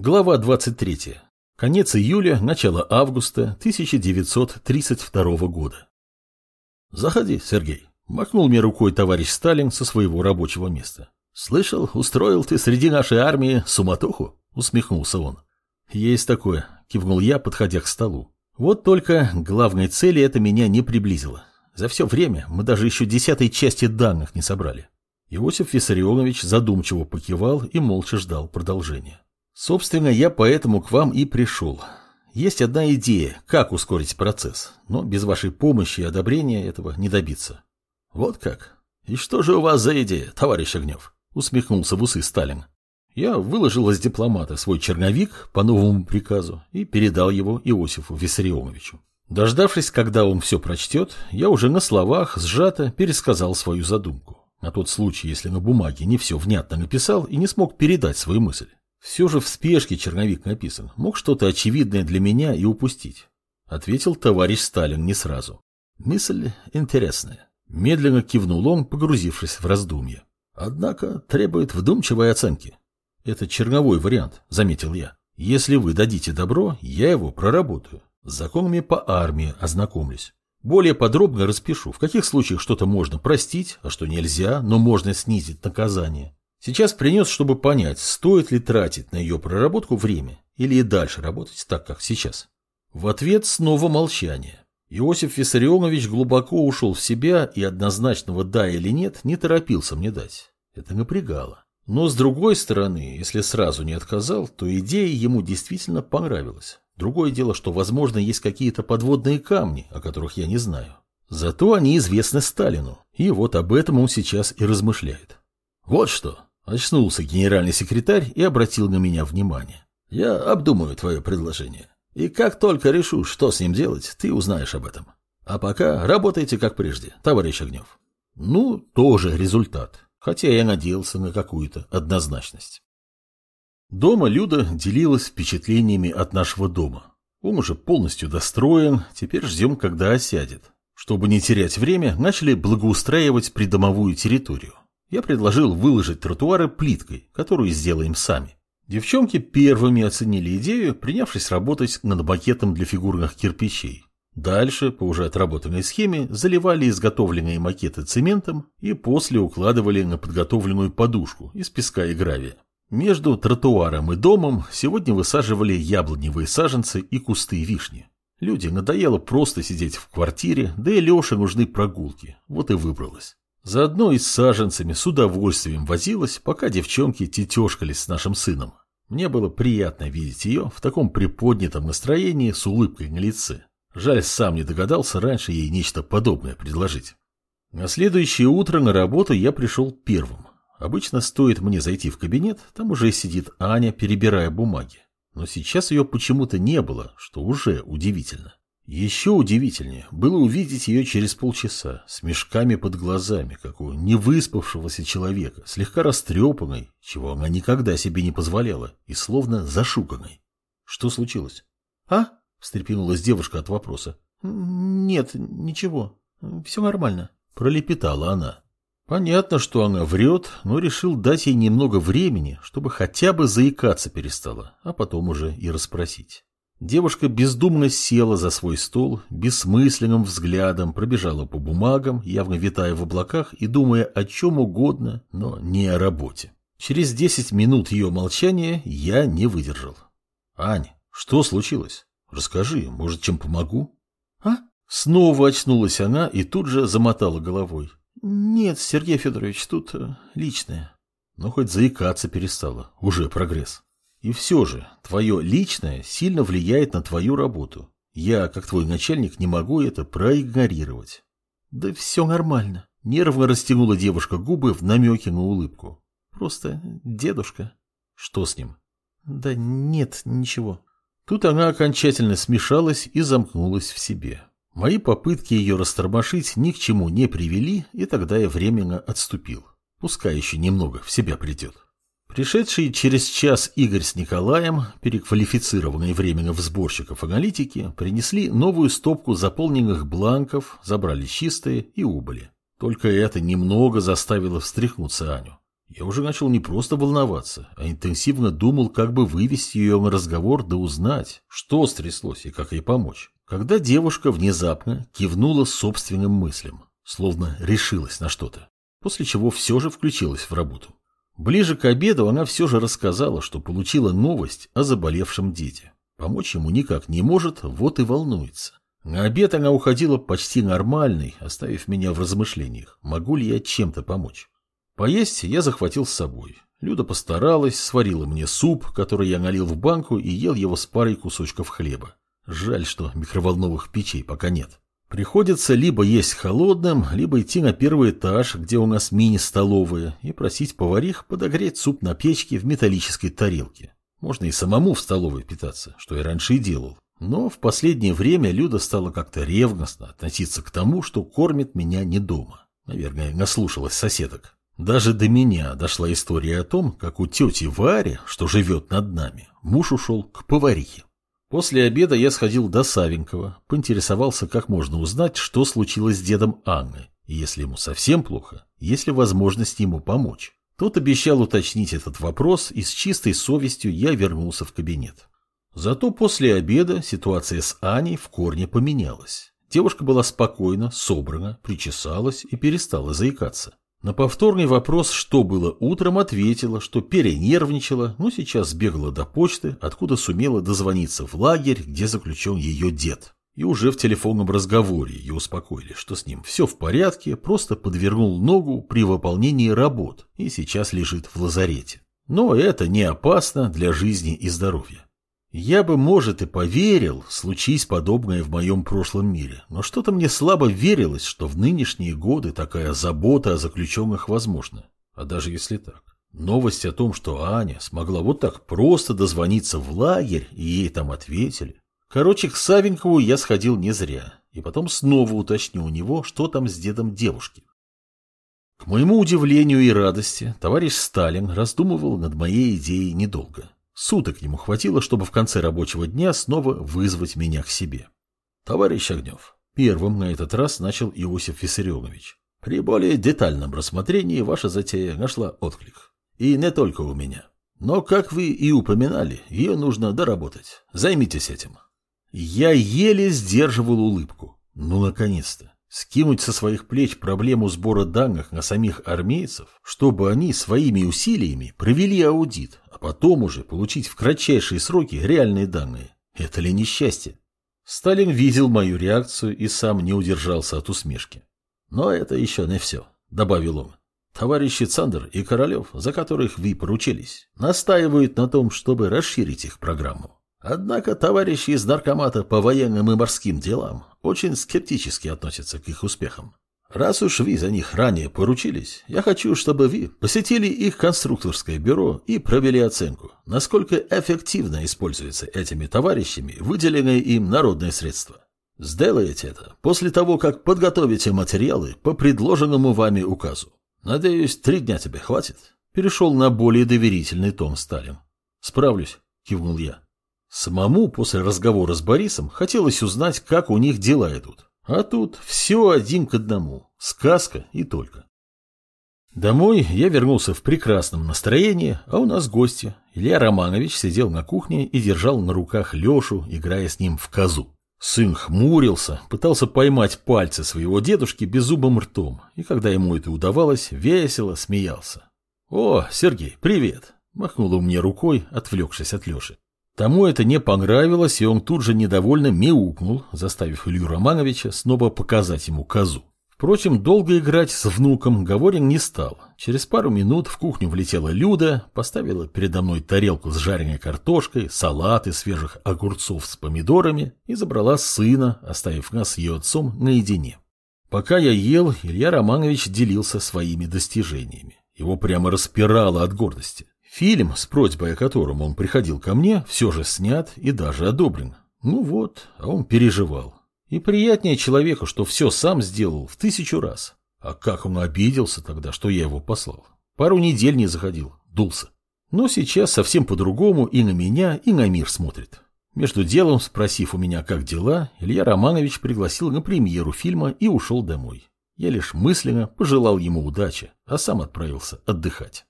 Глава 23. Конец июля, начало августа 1932 года. «Заходи, Сергей», — махнул мне рукой товарищ Сталин со своего рабочего места. «Слышал, устроил ты среди нашей армии суматоху?» — усмехнулся он. «Есть такое», — кивнул я, подходя к столу. «Вот только главной цели это меня не приблизило. За все время мы даже еще десятой части данных не собрали». Иосиф Виссарионович задумчиво покивал и молча ждал продолжения. Собственно, я поэтому к вам и пришел. Есть одна идея, как ускорить процесс, но без вашей помощи и одобрения этого не добиться. Вот как? И что же у вас за идея, товарищ Огнев? Усмехнулся в усы Сталин. Я выложил из дипломата свой черновик по новому приказу и передал его Иосифу Виссарионовичу. Дождавшись, когда он все прочтет, я уже на словах сжато пересказал свою задумку. На тот случай, если на бумаге не все внятно написал и не смог передать свою мысль. Все же в спешке черновик написан. Мог что-то очевидное для меня и упустить. Ответил товарищ Сталин не сразу. Мысль интересная. Медленно кивнул он, погрузившись в раздумье. Однако требует вдумчивой оценки. Это черновой вариант, заметил я. Если вы дадите добро, я его проработаю. С законами по армии ознакомлюсь. Более подробно распишу, в каких случаях что-то можно простить, а что нельзя, но можно снизить наказание. Сейчас принес, чтобы понять, стоит ли тратить на ее проработку время или и дальше работать так, как сейчас. В ответ снова молчание. Иосиф Виссарионович глубоко ушел в себя и однозначного «да» или «нет» не торопился мне дать. Это напрягало. Но с другой стороны, если сразу не отказал, то идея ему действительно понравилась. Другое дело, что, возможно, есть какие-то подводные камни, о которых я не знаю. Зато они известны Сталину, и вот об этом он сейчас и размышляет. Вот что, Очнулся генеральный секретарь и обратил на меня внимание. «Я обдумаю твое предложение. И как только решу, что с ним делать, ты узнаешь об этом. А пока работайте как прежде, товарищ Огнев». Ну, тоже результат. Хотя я надеялся на какую-то однозначность. Дома Люда делилась впечатлениями от нашего дома. Он уже полностью достроен, теперь ждем, когда осядет. Чтобы не терять время, начали благоустраивать придомовую территорию. Я предложил выложить тротуары плиткой, которую сделаем сами. Девчонки первыми оценили идею, принявшись работать над макетом для фигурных кирпичей. Дальше, по уже отработанной схеме, заливали изготовленные макеты цементом и после укладывали на подготовленную подушку из песка и гравия. Между тротуаром и домом сегодня высаживали яблоневые саженцы и кусты вишни. Люди надоело просто сидеть в квартире, да и Леше нужны прогулки, вот и выбралась. Заодно и с саженцами с удовольствием возилась, пока девчонки тетешкались с нашим сыном. Мне было приятно видеть ее в таком приподнятом настроении с улыбкой на лице. Жаль, сам не догадался раньше ей нечто подобное предложить. На следующее утро на работу я пришел первым. Обычно стоит мне зайти в кабинет, там уже сидит Аня, перебирая бумаги. Но сейчас ее почему-то не было, что уже удивительно. Еще удивительнее было увидеть ее через полчаса, с мешками под глазами, как у невыспавшегося человека, слегка растрепанной, чего она никогда себе не позволяла, и словно зашуканной. Что случилось? — А? — встрепенулась девушка от вопроса. — Нет, ничего, все нормально, — пролепетала она. Понятно, что она врет, но решил дать ей немного времени, чтобы хотя бы заикаться перестала, а потом уже и расспросить. Девушка бездумно села за свой стол, бессмысленным взглядом пробежала по бумагам, явно витая в облаках и думая о чем угодно, но не о работе. Через десять минут ее молчания я не выдержал. «Ань, что случилось? Расскажи, может, чем помогу?» «А?» Снова очнулась она и тут же замотала головой. «Нет, Сергей Федорович, тут э, личное». Но хоть заикаться перестала. Уже прогресс. И все же, твое личное сильно влияет на твою работу. Я, как твой начальник, не могу это проигнорировать. Да все нормально. Нервно растянула девушка губы в намеке на улыбку. Просто дедушка. Что с ним? Да нет, ничего. Тут она окончательно смешалась и замкнулась в себе. Мои попытки ее растормошить ни к чему не привели, и тогда я временно отступил. Пускай еще немного в себя придет. Пришедшие через час Игорь с Николаем, переквалифицированные временно в сборщиков аналитики, принесли новую стопку заполненных бланков, забрали чистые и убыли. Только это немного заставило встряхнуться Аню. Я уже начал не просто волноваться, а интенсивно думал, как бы вывести ее на разговор да узнать, что стряслось и как ей помочь. Когда девушка внезапно кивнула собственным мыслям, словно решилась на что-то, после чего все же включилась в работу. Ближе к обеду она все же рассказала, что получила новость о заболевшем деде. Помочь ему никак не может, вот и волнуется. На обед она уходила почти нормальной, оставив меня в размышлениях, могу ли я чем-то помочь. Поесть я захватил с собой. Люда постаралась, сварила мне суп, который я налил в банку и ел его с парой кусочков хлеба. Жаль, что микроволновых печей пока нет. Приходится либо есть холодным, либо идти на первый этаж, где у нас мини-столовая, и просить поварих подогреть суп на печке в металлической тарелке. Можно и самому в столовой питаться, что я раньше и делал. Но в последнее время Люда стала как-то ревностно относиться к тому, что кормит меня не дома. Наверное, наслушалась соседок. Даже до меня дошла история о том, как у тети Вари, что живет над нами, муж ушел к поварихе. После обеда я сходил до Савенкова, поинтересовался, как можно узнать, что случилось с дедом Анны, если ему совсем плохо, есть ли возможность ему помочь. Тот обещал уточнить этот вопрос, и с чистой совестью я вернулся в кабинет. Зато после обеда ситуация с Аней в корне поменялась. Девушка была спокойна, собрана, причесалась и перестала заикаться. На повторный вопрос, что было утром, ответила, что перенервничала, но сейчас сбегала до почты, откуда сумела дозвониться в лагерь, где заключен ее дед. И уже в телефонном разговоре ее успокоили, что с ним все в порядке, просто подвернул ногу при выполнении работ и сейчас лежит в лазарете. Но это не опасно для жизни и здоровья. Я бы, может, и поверил, случись подобное в моем прошлом мире, но что-то мне слабо верилось, что в нынешние годы такая забота о заключенных возможна. А даже если так. Новость о том, что Аня смогла вот так просто дозвониться в лагерь, и ей там ответили. Короче, к Савенкову я сходил не зря, и потом снова уточню у него, что там с дедом девушки. К моему удивлению и радости, товарищ Сталин раздумывал над моей идеей недолго. Суток ему хватило, чтобы в конце рабочего дня снова вызвать меня к себе. Товарищ Огнев, первым на этот раз начал Иосиф Виссарионович. При более детальном рассмотрении ваша затея нашла отклик. И не только у меня. Но, как вы и упоминали, ее нужно доработать. Займитесь этим. Я еле сдерживал улыбку. Ну, наконец-то. Скинуть со своих плеч проблему сбора данных на самих армейцев, чтобы они своими усилиями провели аудит, а потом уже получить в кратчайшие сроки реальные данные. Это ли несчастье? Сталин видел мою реакцию и сам не удержался от усмешки. Но это еще не все, добавил он. Товарищи Цандер и Королев, за которых вы поручились, настаивают на том, чтобы расширить их программу. Однако товарищи из Наркомата по военным и морским делам очень скептически относятся к их успехам. Раз уж вы за них ранее поручились, я хочу, чтобы вы посетили их конструкторское бюро и провели оценку, насколько эффективно используются этими товарищами выделенные им народные средства. Сделайте это после того, как подготовите материалы по предложенному вами указу. Надеюсь, три дня тебе хватит. Перешел на более доверительный тон Сталин. Справлюсь, кивнул я. Самому после разговора с Борисом хотелось узнать, как у них дела идут. А тут все один к одному. Сказка и только. Домой я вернулся в прекрасном настроении, а у нас гости. Илья Романович сидел на кухне и держал на руках Лешу, играя с ним в козу. Сын хмурился, пытался поймать пальцы своего дедушки беззубым ртом, и когда ему это удавалось, весело смеялся. «О, Сергей, привет!» – махнул он мне рукой, отвлекшись от Леши. Тому это не понравилось, и он тут же недовольно мяукнул, заставив Илью Романовича снова показать ему козу. Впрочем, долго играть с внуком Говорин не стал. Через пару минут в кухню влетела Люда, поставила передо мной тарелку с жареной картошкой, салат из свежих огурцов с помидорами и забрала сына, оставив нас с ее отцом наедине. Пока я ел, Илья Романович делился своими достижениями. Его прямо распирало от гордости. Фильм, с просьбой о котором он приходил ко мне, все же снят и даже одобрен. Ну вот, а он переживал. И приятнее человеку, что все сам сделал в тысячу раз. А как он обиделся тогда, что я его послал. Пару недель не заходил, дулся. Но сейчас совсем по-другому и на меня, и на мир смотрит. Между делом, спросив у меня, как дела, Илья Романович пригласил на премьеру фильма и ушел домой. Я лишь мысленно пожелал ему удачи, а сам отправился отдыхать.